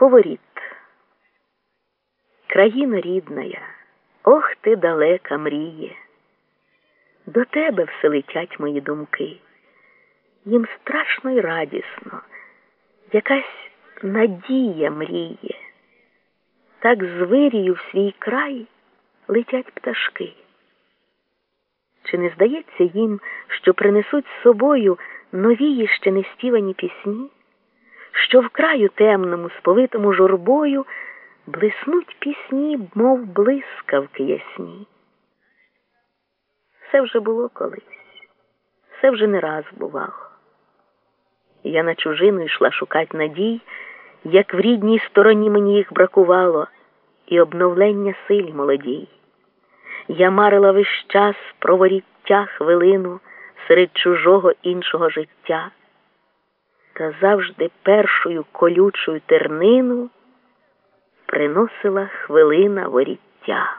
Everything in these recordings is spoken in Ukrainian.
Поворіт. Країно рідная, ох ти далека мріє. До тебе все летять мої думки. Їм страшно й радісно, якась надія мріє. Так з вирію в свій край летять пташки. Чи не здається їм, що принесуть з собою нові ще не співані пісні, що в краю темному, сповитому журбою блиснуть пісні, мов блискавки ясні? Все вже було колись, все вже не раз бувало. Я на чужину йшла шукать надій, як в рідній стороні мені їх бракувало, і обновлення силі молодій. Я марила весь час про воріття хвилину серед чужого іншого життя, та завжди першою колючою тернину приносила хвилина воріття.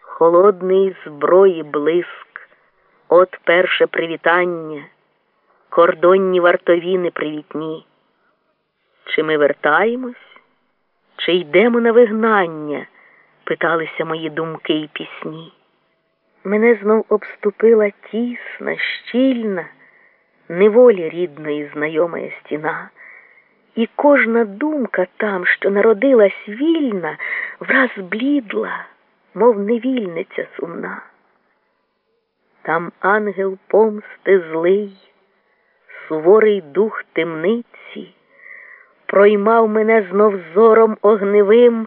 Холодний зброї блиск, от перше привітання, кордонні вартові непривітні. Чи ми вертаємось, чи йдемо на вигнання? питалися мої думки і пісні. Мене знов обступила тісна, щільна, неволі рідної знайомая стіна, і кожна думка там, що народилась вільна, враз блідла, мов невільниця сумна. Там ангел помсти злий, суворий дух темниці, проймав мене знов зором огневим.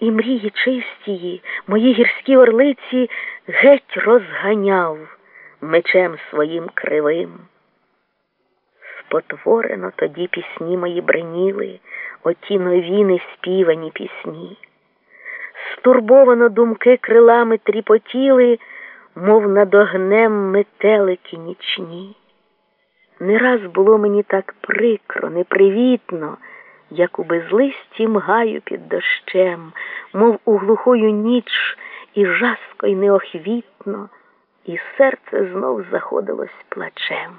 І мрії чистії, мої гірські орлиці геть розганяв мечем своїм кривим. Спотворено тоді пісні мої бреніли, оті нові неспівані пісні. Стурбовано думки крилами тріпотіли, мов над огнем метелики нічні. Не раз було мені так прикро, непривітно як у безлисті мгаю під дощем, мов у глухою ніч і жаско й неохвітно, і серце знов заходилось плачем.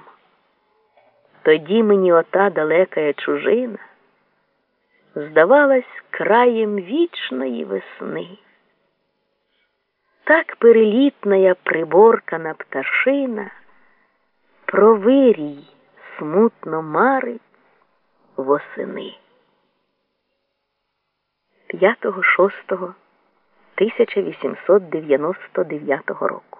Тоді мені ота далека чужина здавалась краєм вічної весни. Так перелітная приборкана пташина про вирій смутно марить восени. 5.6.1899 року.